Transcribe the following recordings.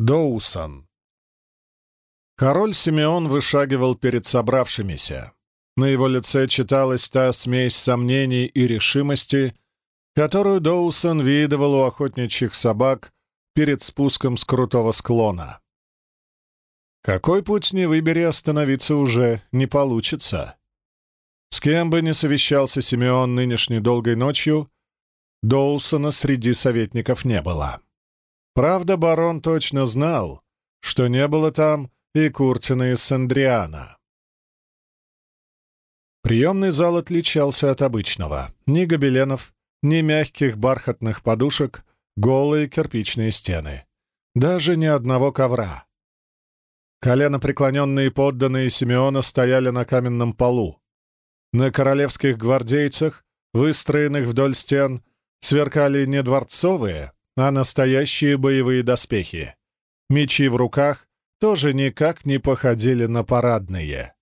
Доусон. Король Симеон вышагивал перед собравшимися. На его лице читалась та смесь сомнений и решимости, которую Доусон видывал у охотничьих собак перед спуском с крутого склона. Какой путь не выбери, остановиться уже не получится. С кем бы ни совещался Симеон нынешней долгой ночью, Доусона среди советников не было. Правда, барон точно знал, что не было там и Куртина из Сандриана. Приемный зал отличался от обычного. Ни гобеленов, ни мягких бархатных подушек, голые кирпичные стены. Даже ни одного ковра. Колено преклоненные подданные Симеона стояли на каменном полу. На королевских гвардейцах, выстроенных вдоль стен, сверкали не дворцовые, а настоящие боевые доспехи. Мечи в руках тоже никак не походили на парадные.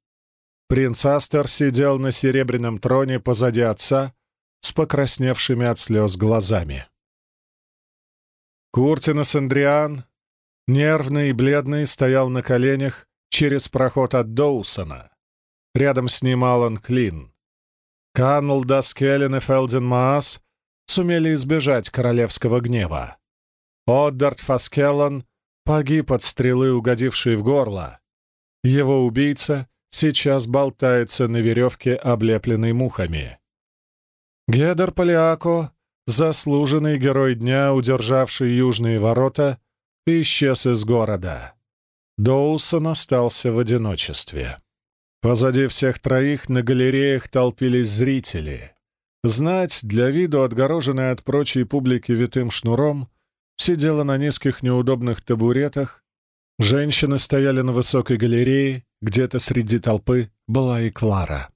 Принц Астер сидел на серебряном троне позади отца с покрасневшими от слез глазами. Куртинос Андриан, нервный и бледный, стоял на коленях через проход от Доусона. Рядом с ним Алан Клин. Каннел, Даскеллен и Фелден Маас сумели избежать королевского гнева. Оддарт Фаскеллан погиб от стрелы, угодившей в горло. Его убийца сейчас болтается на веревке, облепленной мухами. Гедер Полиако, заслуженный герой дня, удержавший южные ворота, исчез из города. Доусон остался в одиночестве. Позади всех троих на галереях толпились зрители. Знать, для виду отгороженная от прочей публики витым шнуром, сидела на низких неудобных табуретах, женщины стояли на высокой галерее, где-то среди толпы была и Клара.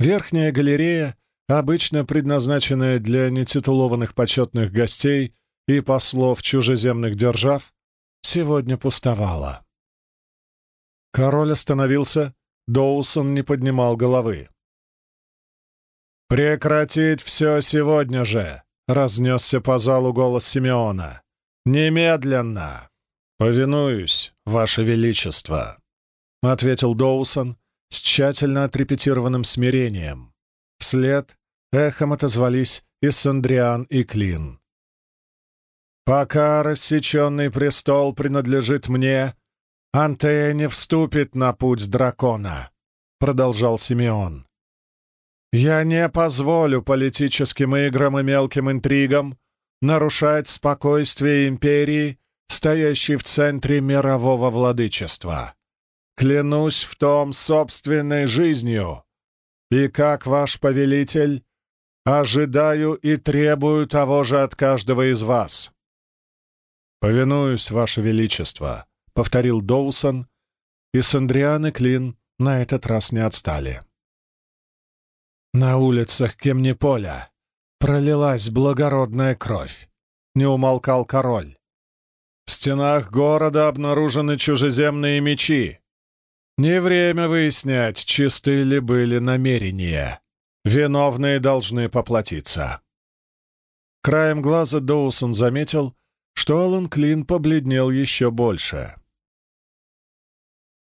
Верхняя галерея, обычно предназначенная для нетитулованных почетных гостей и послов чужеземных держав, сегодня пустовала. Король остановился, Доусон не поднимал головы. «Прекратить все сегодня же!» — разнесся по залу голос Симеона. «Немедленно!» «Повинуюсь, Ваше Величество!» — ответил Доусон с тщательно отрепетированным смирением. Вслед эхом отозвались и Сандриан, и Клин. «Пока рассеченный престол принадлежит мне, Антея не вступит на путь дракона», — продолжал Симеон. Я не позволю политическим играм и мелким интригам нарушать спокойствие империи, стоящей в центре мирового владычества. Клянусь в том собственной жизнью, и как ваш повелитель ожидаю и требую того же от каждого из вас. «Повинуюсь, Ваше Величество», — повторил Доусон, и Сандриан и Клин на этот раз не отстали. На улицах Кемниполя пролилась благородная кровь. Не умолкал король. В стенах города обнаружены чужеземные мечи. Не время выяснять, чисты ли были намерения. Виновные должны поплатиться. Краем глаза Доусон заметил, что Алан Клин побледнел еще больше.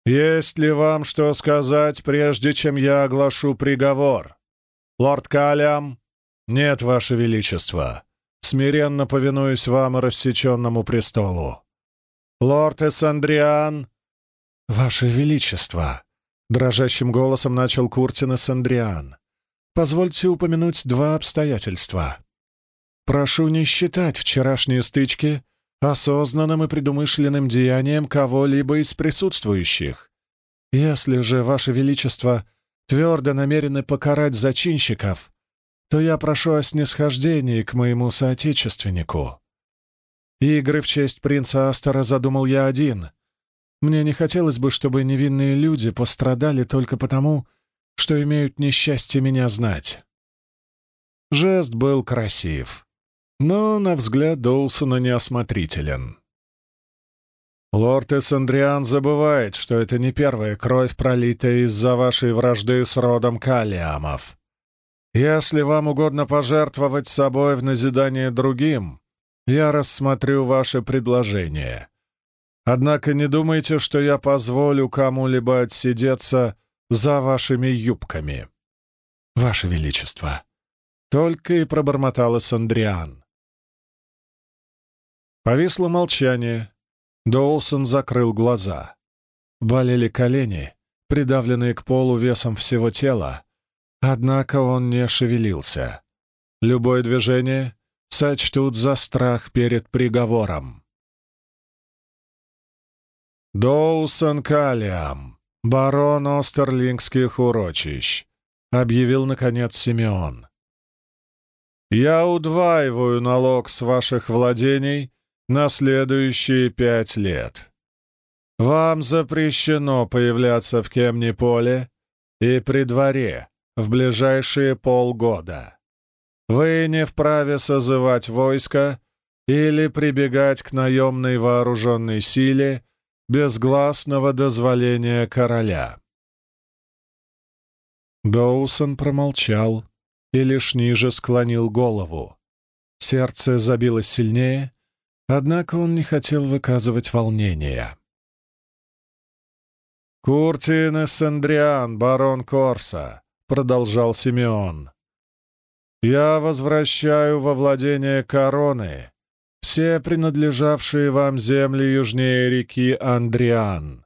«Есть ли вам что сказать, прежде чем я оглашу приговор?» «Лорд Калиам?» «Нет, Ваше Величество. Смиренно повинуюсь вам и рассеченному престолу». «Лорд Эссандриан?» «Ваше Величество!» — дрожащим голосом начал Куртин Эссандриан. «Позвольте упомянуть два обстоятельства. Прошу не считать вчерашние стычки осознанным и предумышленным деянием кого-либо из присутствующих. Если же, Ваше Величество, — твердо намерены покарать зачинщиков, то я прошу о снисхождении к моему соотечественнику. Игры в честь принца Астера задумал я один. Мне не хотелось бы, чтобы невинные люди пострадали только потому, что имеют несчастье меня знать. Жест был красив, но, на взгляд Доусона, неосмотрителен. Лорд Эссендриан забывает, что это не первая кровь, пролитая из-за вашей вражды с родом Калиамов. Если вам угодно пожертвовать собой в назидание другим, я рассмотрю ваше предложение. Однако не думайте, что я позволю кому-либо отсидеться за вашими юбками. Ваше Величество, только и пробормотала Сандриан. Повисло молчание. Доусон закрыл глаза. Болели колени, придавленные к полу весом всего тела, однако он не шевелился. Любое движение сочтут за страх перед приговором. «Доусон Калиам, барон Остерлингских урочищ», — объявил, наконец, Симеон. «Я удваиваю налог с ваших владений на следующие пять лет. Вам запрещено появляться в Кемни-поле и при дворе в ближайшие полгода. Вы не вправе созывать войско или прибегать к наемной вооруженной силе без гласного дозволения короля. Доусон промолчал и лишь ниже склонил голову. Сердце забилось сильнее, однако он не хотел выказывать волнения. «Куртин Эссендриан, барон Корса», — продолжал Симеон. Я возвращаю во владение короны все принадлежавшие вам земли южнее реки Андриан,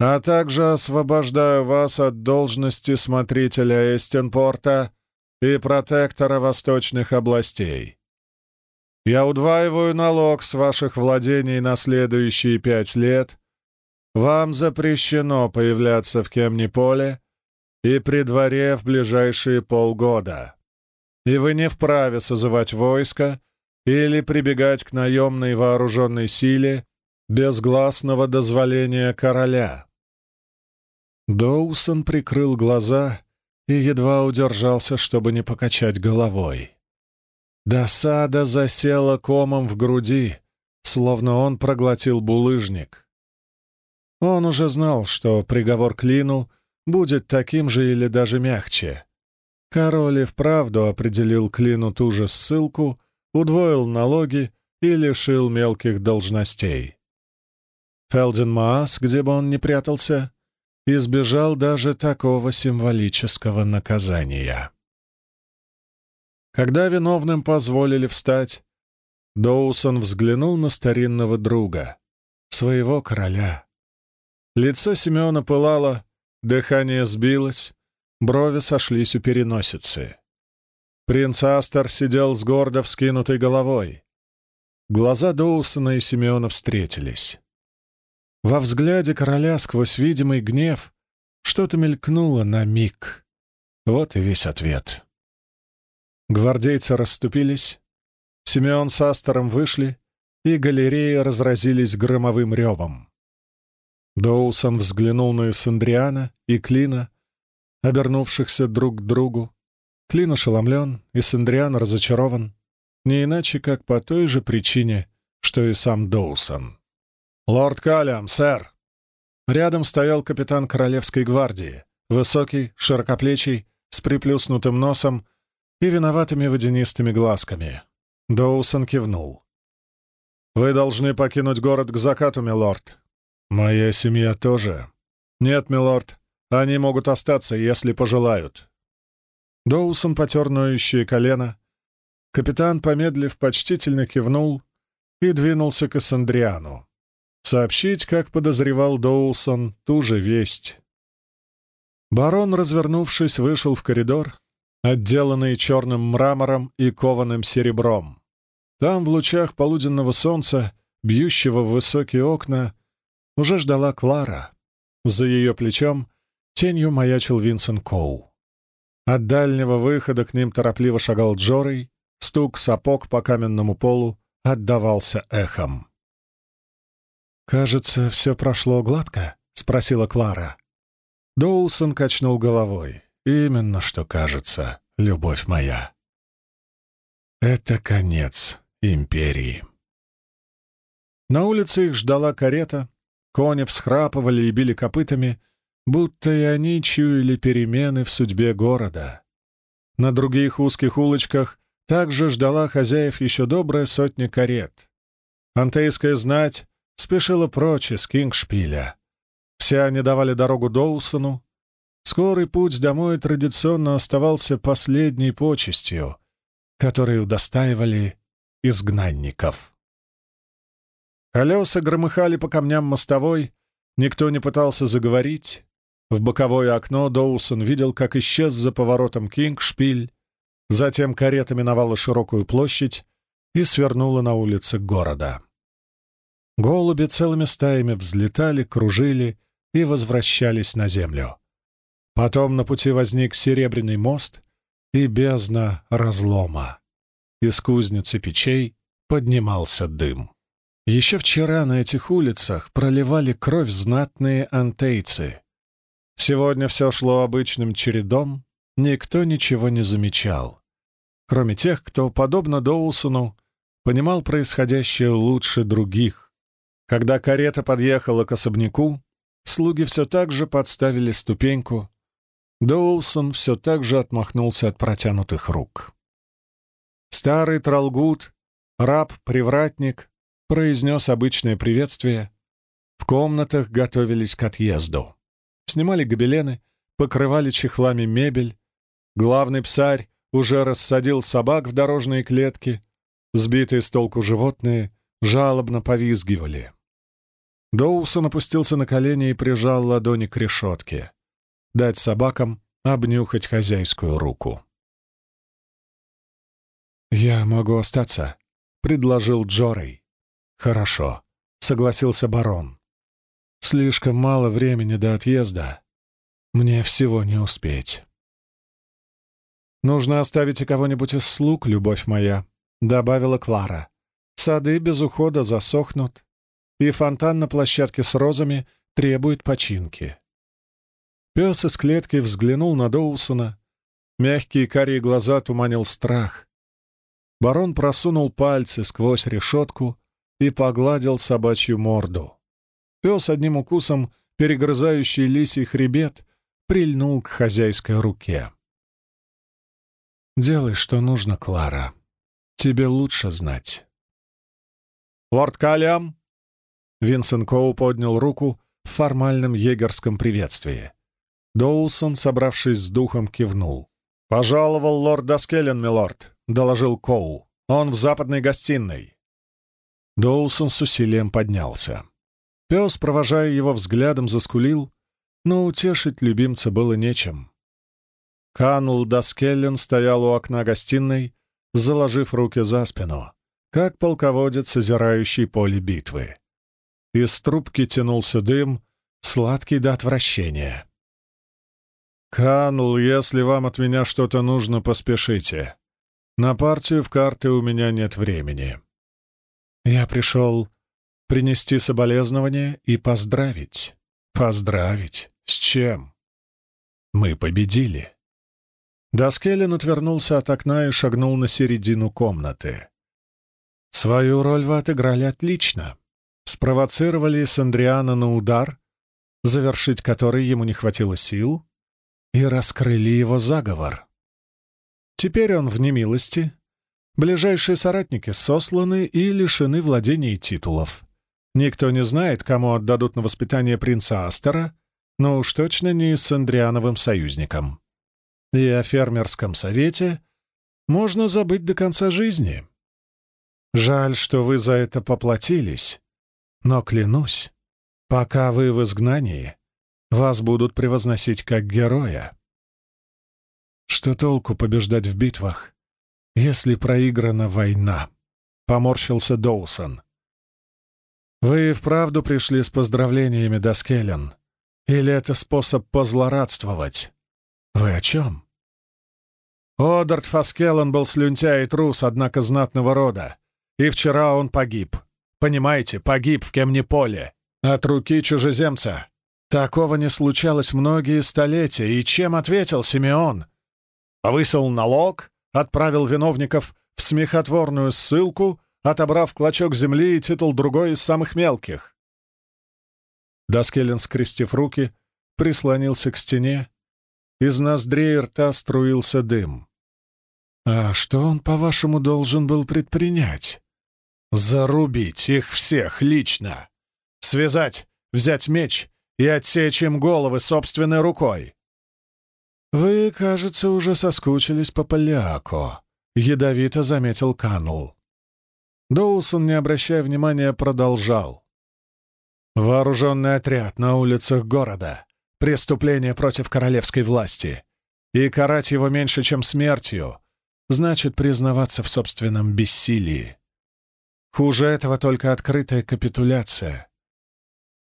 а также освобождаю вас от должности смотрителя Эстенпорта и протектора восточных областей. Я удваиваю налог с ваших владений на следующие пять лет. Вам запрещено появляться в Кемниполе и при дворе в ближайшие полгода и вы не вправе созывать войско или прибегать к наемной вооруженной силе без гласного дозволения короля. Доусон прикрыл глаза и едва удержался, чтобы не покачать головой. Досада засела комом в груди, словно он проглотил булыжник. Он уже знал, что приговор Клину будет таким же или даже мягче. Король и вправду определил Клину ту же ссылку, удвоил налоги и лишил мелких должностей. Фелден Маас, где бы он ни прятался, избежал даже такого символического наказания. Когда виновным позволили встать, Доусон взглянул на старинного друга, своего короля. Лицо Симеона пылало, дыхание сбилось, Брови сошлись у переносицы. Принц Астер сидел с гордо вскинутой головой. Глаза Доусона и Симеона встретились. Во взгляде короля сквозь видимый гнев что-то мелькнуло на миг. Вот и весь ответ. Гвардейцы расступились, Симеон с Астером вышли, и галереи разразились громовым ревом. Доусон взглянул на Эссендриана и Клина, обернувшихся друг к другу. Клин ошеломлен, и Сандриан разочарован, не иначе как по той же причине, что и сам Доусон. «Лорд Каллиам, сэр!» Рядом стоял капитан Королевской гвардии, высокий, широкоплечий, с приплюснутым носом и виноватыми водянистыми глазками. Доусон кивнул. «Вы должны покинуть город к закату, милорд». «Моя семья тоже». «Нет, милорд. Они могут остаться, если пожелают». Доусон потер ноющее колено. Капитан, помедлив, почтительно кивнул и двинулся к Эссандриану. Сообщить, как подозревал Доусон, ту же весть. Барон, развернувшись, вышел в коридор, отделанный черным мрамором и кованым серебром. Там, в лучах полуденного солнца, бьющего в высокие окна, уже ждала Клара. За ее плечом Тенью маячил Винсент Коу. От дальнего выхода к ним торопливо шагал Джорей, стук сапог по каменному полу отдавался эхом. «Кажется, все прошло гладко?» — спросила Клара. Доусон качнул головой. «Именно что кажется, любовь моя. Это конец империи». На улице их ждала карета, кони всхрапывали и били копытами — будто и они чуяли перемены в судьбе города. На других узких улочках также ждала хозяев еще добрая сотня карет. Антейская знать спешила прочь из Кингшпиля. Все они давали дорогу Доусону. Скорый путь домой традиционно оставался последней почестью, которой удостаивали изгнанников. Колеса громыхали по камням мостовой, никто не пытался заговорить. В боковое окно Доусон видел, как исчез за поворотом Кингшпиль, затем карета миновала широкую площадь и свернула на улицы города. Голуби целыми стаями взлетали, кружили и возвращались на землю. Потом на пути возник серебряный мост и бездна разлома. Из кузницы печей поднимался дым. Еще вчера на этих улицах проливали кровь знатные антейцы. Сегодня все шло обычным чередом, никто ничего не замечал, кроме тех, кто, подобно Доусону, понимал происходящее лучше других, когда карета подъехала к особняку, слуги все так же подставили ступеньку. Доусон все так же отмахнулся от протянутых рук. Старый Тралгут, раб-привратник, произнес обычное приветствие. В комнатах готовились к отъезду. Снимали гобелены, покрывали чехлами мебель. Главный псарь уже рассадил собак в дорожные клетки. Сбитые с толку животные жалобно повизгивали. Доусон опустился на колени и прижал ладони к решетке. Дать собакам обнюхать хозяйскую руку. «Я могу остаться», — предложил Джорей. «Хорошо», — согласился барон. «Слишком мало времени до отъезда. Мне всего не успеть». «Нужно оставить и кого-нибудь из слуг, любовь моя», — добавила Клара. Сады без ухода засохнут, и фонтан на площадке с розами требует починки. Пес из клетки взглянул на Доусона. Мягкие карие глаза туманил страх. Барон просунул пальцы сквозь решетку и погладил собачью морду. Пес одним укусом, перегрызающий лисий хребет, прильнул к хозяйской руке. «Делай, что нужно, Клара. Тебе лучше знать». «Лорд Калиам!» Винсент Коу поднял руку в формальном егерском приветствии. Доусон, собравшись с духом, кивнул. «Пожаловал лорд Даскеллен, милорд», — доложил Коу. «Он в западной гостиной». Доусон с усилием поднялся. Пес, провожая его взглядом, заскулил, но утешить любимца было нечем. Канул Даскеллен стоял у окна гостиной, заложив руки за спину как полководец, озирающий поле битвы. Из трубки тянулся дым, сладкий до отвращения. «Канул, если вам от меня что-то нужно, поспешите. На партию в карты у меня нет времени». «Я пришел принести соболезнования и поздравить». «Поздравить? С чем?» «Мы победили». Доскелин отвернулся от окна и шагнул на середину комнаты. Свою роль вы отыграли отлично. Спровоцировали Сандриана на удар, завершить который ему не хватило сил, и раскрыли его заговор. Теперь он в немилости. Ближайшие соратники сосланы и лишены владений титулов. Никто не знает, кому отдадут на воспитание принца Астера, но уж точно не с Андриановым союзником. И о фермерском совете можно забыть до конца жизни. Жаль, что вы за это поплатились, но клянусь, пока вы в изгнании, вас будут превозносить как героя. Что толку побеждать в битвах, если проиграна война? Поморщился Доусон. Вы вправду пришли с поздравлениями, Доскелен? Или это способ позлорадствовать? Вы о чем? Одарт Фаскеллен был слюнтяй и трус, однако знатного рода. И вчера он погиб. Понимаете, погиб в Кемниполе. От руки чужеземца. Такого не случалось многие столетия. И чем ответил Симеон? Повысил налог, отправил виновников в смехотворную ссылку, отобрав клочок земли и титул другой из самых мелких. Даскелин, скрестив руки, прислонился к стене. Из ноздрей рта струился дым. «А что он, по-вашему, должен был предпринять?» Зарубить их всех лично. Связать, взять меч и отсечь им головы собственной рукой. «Вы, кажется, уже соскучились по Поляко», — ядовито заметил Канул. Доусон, не обращая внимания, продолжал. «Вооруженный отряд на улицах города. Преступление против королевской власти. И карать его меньше, чем смертью, значит признаваться в собственном бессилии. Хуже этого только открытая капитуляция.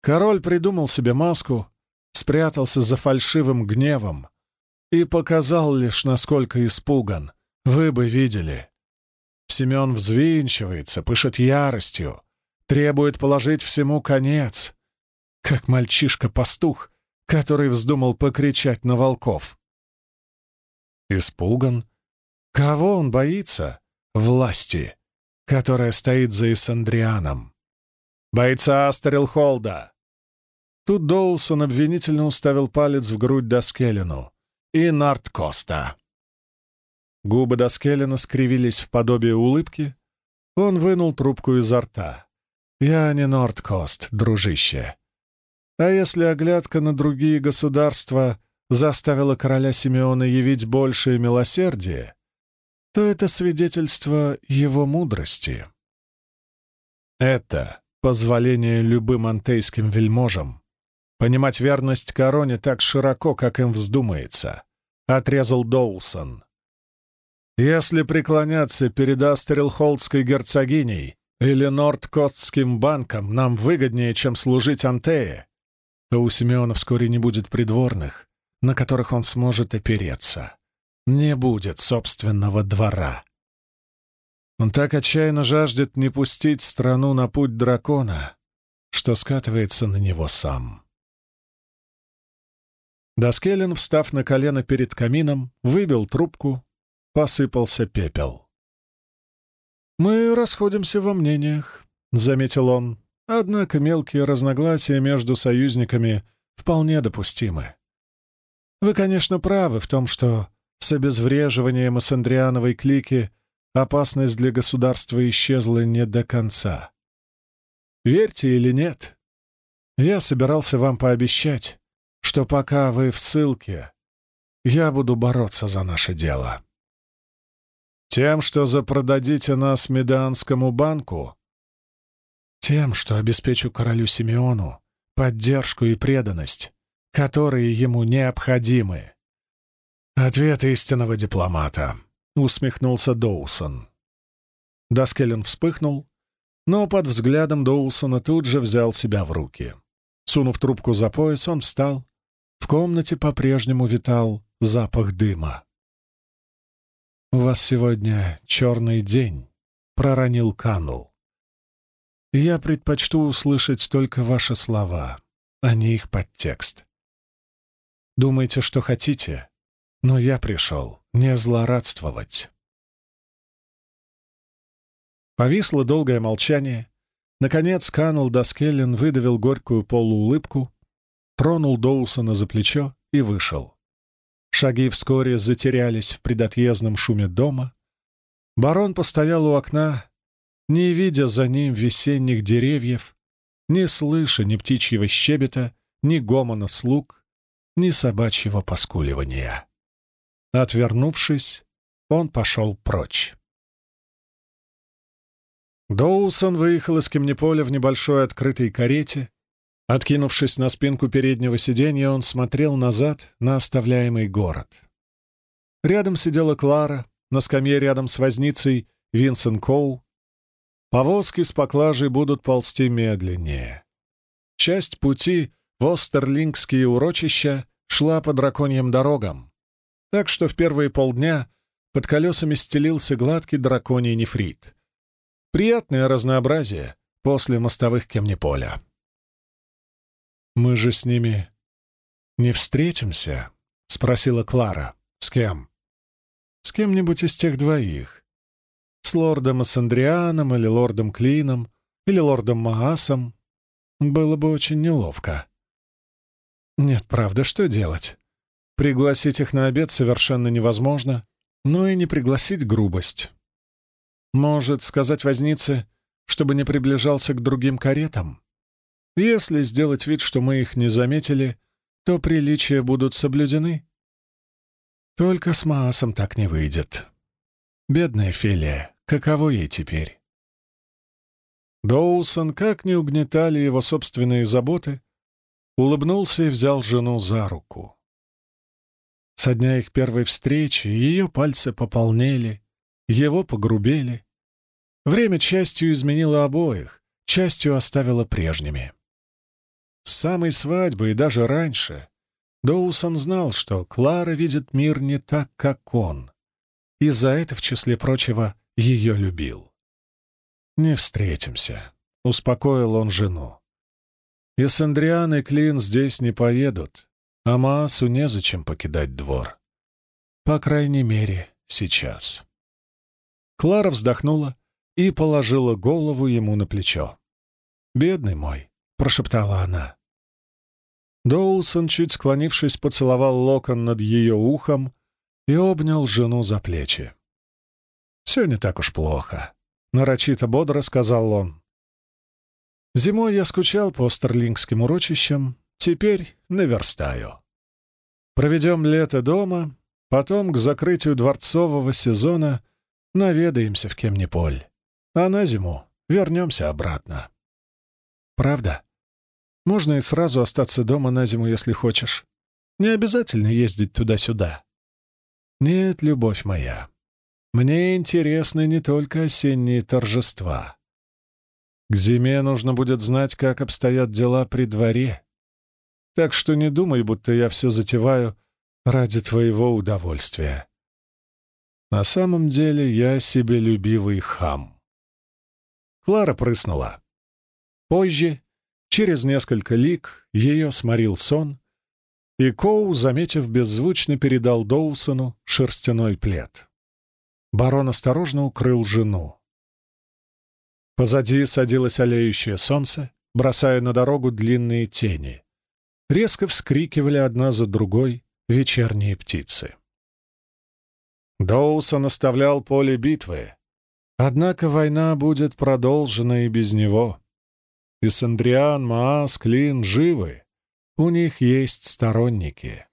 Король придумал себе маску, спрятался за фальшивым гневом и показал лишь, насколько испуган. Вы бы видели. Семен взвинчивается, пышет яростью, требует положить всему конец, как мальчишка-пастух, который вздумал покричать на волков. Испуган? Кого он боится? Власти, которая стоит за Исандрианом. «Бойца Астерилхолда!» Тут Доусон обвинительно уставил палец в грудь Доскелину. «И Нарткоста!» Губы Доскелина скривились в подобие улыбки. Он вынул трубку изо рта. «Я не Нордкост, дружище. А если оглядка на другие государства заставила короля Симеона явить большее милосердие, то это свидетельство его мудрости. Это позволение любым антейским вельможам понимать верность короне так широко, как им вздумается, — отрезал Доусон. Если преклоняться перед Астерилхолдской герцогиней или Нордкостским банком нам выгоднее, чем служить Антее, то у Симеона вскоре не будет придворных, на которых он сможет опереться. Не будет собственного двора. Он так отчаянно жаждет не пустить страну на путь дракона, что скатывается на него сам. Доскелин, встав на колено перед камином, выбил трубку посыпался пепел. «Мы расходимся во мнениях», — заметил он. «Однако мелкие разногласия между союзниками вполне допустимы. Вы, конечно, правы в том, что с обезвреживанием Ассандриановой клики опасность для государства исчезла не до конца. Верьте или нет, я собирался вам пообещать, что пока вы в ссылке, я буду бороться за наше дело. Тем, что запродадите нас Меданскому банку? Тем, что обеспечу королю Симеону поддержку и преданность, которые ему необходимы. Ответ истинного дипломата, — усмехнулся Доусон. Даскеллен вспыхнул, но под взглядом Доусона тут же взял себя в руки. Сунув трубку за пояс, он встал. В комнате по-прежнему витал запах дыма. «У вас сегодня черный день», — проронил Канул. «Я предпочту услышать только ваши слова, а не их подтекст. Думайте, что хотите, но я пришел не злорадствовать». Повисло долгое молчание. Наконец Канул Даскеллен выдавил горькую полуулыбку, тронул Доусона за плечо и вышел. Шаги вскоре затерялись в предотъездном шуме дома. Барон постоял у окна, не видя за ним весенних деревьев, не слыша ни птичьего щебета, ни гомона слуг, ни собачьего поскуливания. Отвернувшись, он пошел прочь. Доусон выехал из Кемниполя в небольшой открытой карете, Откинувшись на спинку переднего сиденья, он смотрел назад на оставляемый город. Рядом сидела Клара, на скамье рядом с возницей Винсент Коу. Повозки с поклажей будут ползти медленнее. Часть пути в Остерлингские урочища шла по драконьим дорогам, так что в первые полдня под колесами стелился гладкий драконий нефрит. Приятное разнообразие после мостовых Кемниполя. «Мы же с ними не встретимся?» — спросила Клара. «С кем?» «С кем-нибудь из тех двоих. С лордом Ассандрианом или лордом Клином или лордом Маасом. Было бы очень неловко». «Нет, правда, что делать? Пригласить их на обед совершенно невозможно, но и не пригласить грубость. Может, сказать вознице, чтобы не приближался к другим каретам?» Если сделать вид, что мы их не заметили, то приличия будут соблюдены. Только с Маасом так не выйдет. Бедная Фелия, каково ей теперь? Доусон, как не угнетали его собственные заботы, улыбнулся и взял жену за руку. Со дня их первой встречи ее пальцы пополнели, его погрубели. Время частью изменило обоих, частью оставило прежними. С самой свадьбы и даже раньше Доусон знал, что Клара видит мир не так, как он, и за это, в числе прочего, ее любил. «Не встретимся», — успокоил он жену. «И Сандриан и Клин здесь не поедут, а Маасу незачем покидать двор. По крайней мере, сейчас». Клара вздохнула и положила голову ему на плечо. «Бедный мой», — прошептала она. Доусон, чуть склонившись, поцеловал локон над ее ухом и обнял жену за плечи. «Все не так уж плохо», — нарочито бодро сказал он. «Зимой я скучал по стерлингским урочищам, теперь наверстаю. Проведем лето дома, потом к закрытию дворцового сезона наведаемся в Кемниполь, а на зиму вернемся обратно». «Правда?» Можно и сразу остаться дома на зиму, если хочешь. Не обязательно ездить туда-сюда. Нет, любовь моя, мне интересны не только осенние торжества. К зиме нужно будет знать, как обстоят дела при дворе. Так что не думай, будто я все затеваю ради твоего удовольствия. На самом деле я себелюбивый хам. Клара прыснула. Позже Через несколько лик ее сморил сон, и Коу, заметив, беззвучно передал Доусону шерстяной плед. Барон осторожно укрыл жену. Позади садилось олеющее солнце, бросая на дорогу длинные тени. Резко вскрикивали одна за другой вечерние птицы. Доусон оставлял поле битвы, однако война будет продолжена и без него. Исандриан, Маас, Клин живы. У них есть сторонники.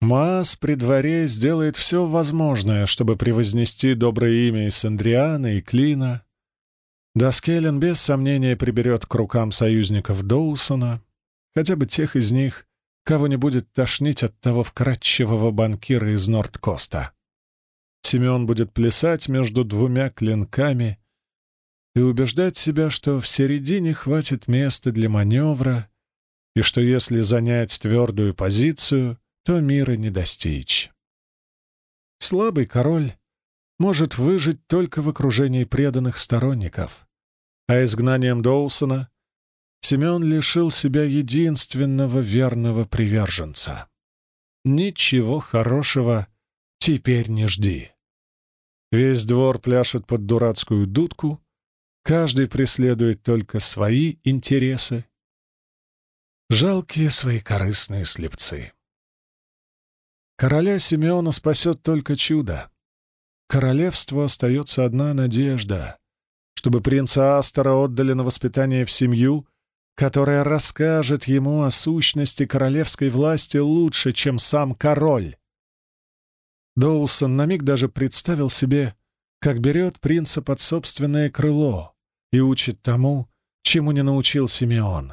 Маас при дворе сделает все возможное, чтобы превознести доброе имя Исандриана и Клина. Доскелен без сомнения приберет к рукам союзников Доусона, хотя бы тех из них, кого не будет тошнить от того вкрадчивого банкира из Нордкоста. Семен будет плясать между двумя клинками — и убеждать себя, что в середине хватит места для маневра, и что если занять твердую позицию, то мира не достичь. Слабый король может выжить только в окружении преданных сторонников, а изгнанием Доусона Семен лишил себя единственного верного приверженца. Ничего хорошего теперь не жди. Весь двор пляшет под дурацкую дудку, Каждый преследует только свои интересы. Жалкие свои корыстные слепцы. Короля Симеона спасет только чудо. Королевству остается одна надежда, чтобы принца Астора отдали на воспитание в семью, которая расскажет ему о сущности королевской власти лучше, чем сам король. Доусон на миг даже представил себе, как берет принца под собственное крыло, и учит тому, чему не научил Симеон.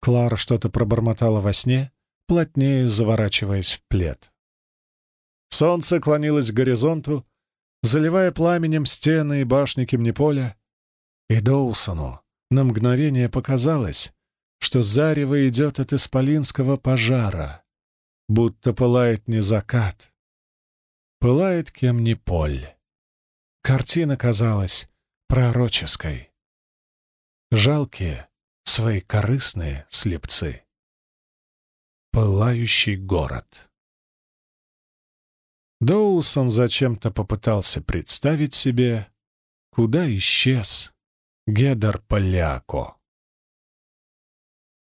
Клара что-то пробормотала во сне, плотнее заворачиваясь в плед. Солнце клонилось к горизонту, заливая пламенем стены и башни Кемниполя, и Доусону на мгновение показалось, что зарево идет от исполинского пожара, будто пылает не закат, пылает Кемниполь. Картина казалась пророческой. Жалкие, свои корыстные слепцы. Пылающий город. Доусон зачем-то попытался представить себе, куда исчез Гедер Поляко.